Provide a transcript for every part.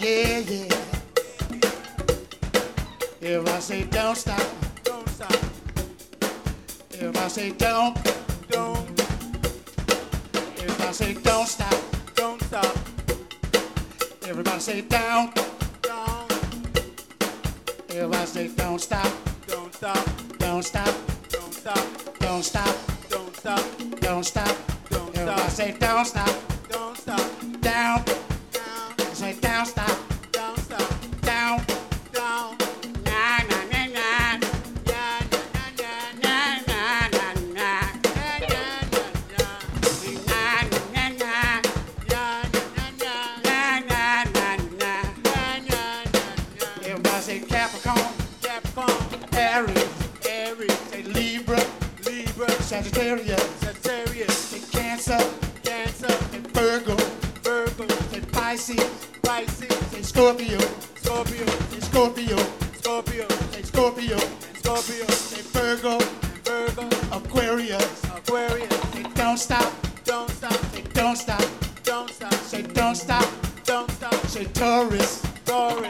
Yeah, yeah. If I say don't stop, don't stop, if I say don't, don't, if I say don't stop, don't stop, everybody say down. down, If I say don't stop, don't stop, don't stop, don't stop, don't stop, don't stop, don't stop. Don't If I say don't stop, don't stop, Aries, Aries, say Libra, Libra, Sagittarius, Sagittarius, say Cancer, Cancer, say Virgo, Virgo, say Pisces, Pisces, say Scorpio, Scorpio, say Scorpio, Scorpio, say Scorpio, Scorpio, say Virgo, Virgo, Aquarius, Aquarius, say don't stop, don't stop, say don't stop, don't stop, say don't stop, don't stop, say Taurus, Taurus,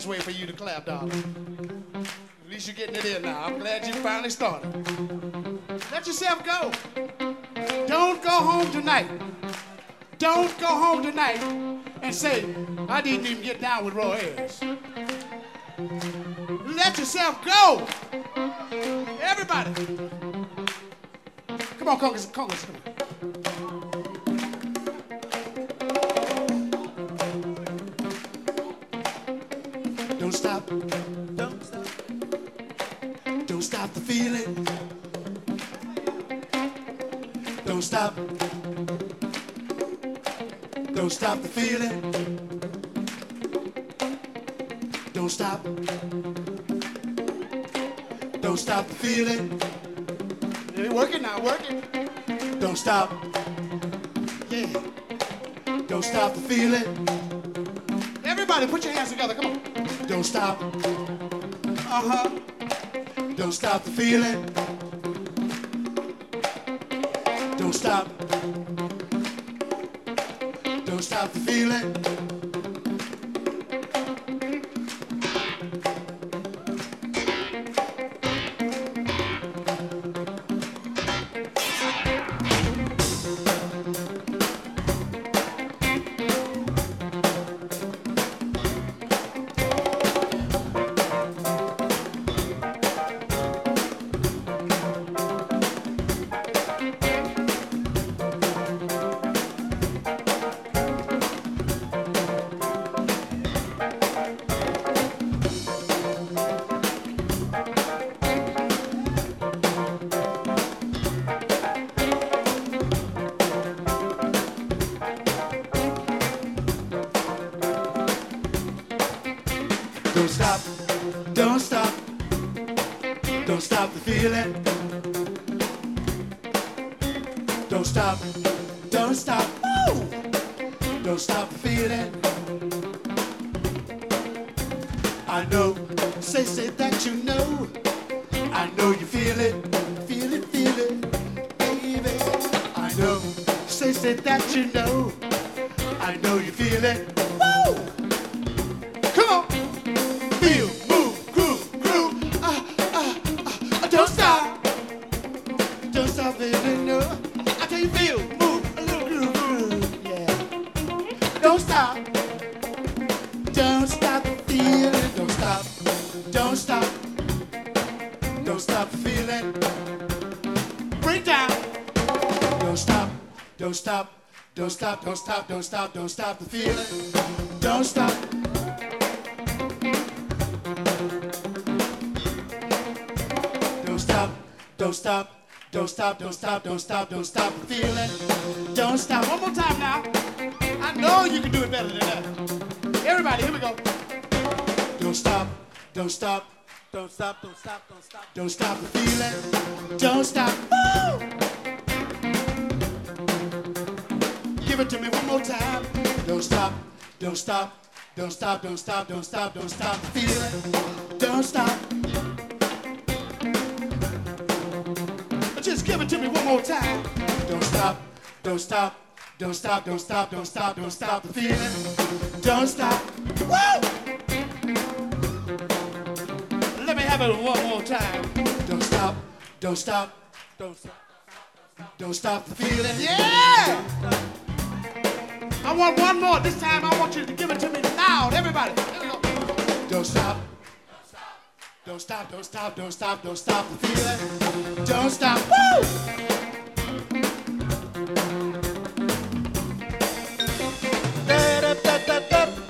nice way for you to clap, darling. At least you're getting it in now. I'm glad you finally started. Let yourself go. Don't go home tonight. Don't go home tonight and say, I didn't even get down with Roy Ayers. Let yourself go. Everybody. Come on, Congress, Congress, come on. Stop. Don't stop, Don't stop the feeling. Don't stop. Don't stop the feeling. Don't stop. Don't stop the feeling. Yeah, working now, working. Don't stop. Yeah. Don't stop the feeling. Everybody, put your hands together. Come on. Don't stop. Uh huh. Don't stop the feeling. Don't stop. Don't stop the feeling. Don't stop, don't stop, don't stop the feeling. Don't stop, don't stop, don't stop the feeling. I know, say, say that you know. I know you feel it, feel it, feel it, baby. I know, say, say that you know. I know you feel it. Woo! Feeling. Break down. Don't stop. Don't stop. Don't stop. Don't stop. Don't stop. Don't stop the feeling. Don't stop. don't stop, don't stop, don't stop, don't stop, don't stop the feeling. Don't stop. One more time now. I know you can do it better than that. Everybody, here we go. Don't stop, don't stop, Don't stop, don't stop, don't stop. don't stop the feeling. Don't stop. Woo! Give it to me one more time. Don't stop, don't stop, don't stop, don't stop, don't stop, don't stop the feeling. Don't stop. Just give it to me one more time. Don't stop, don't stop, don't stop, don't stop, don't stop, don't stop the feeling. Don't stop. Woo! have it one more time. Don't stop, don't stop, don't stop, don't stop the feeling. Yeah! I want one more. This time I want you to give it to me loud, everybody. Don't stop. Don't stop, don't stop, don't stop, don't stop the feeling. Don't stop. Woo! da da da da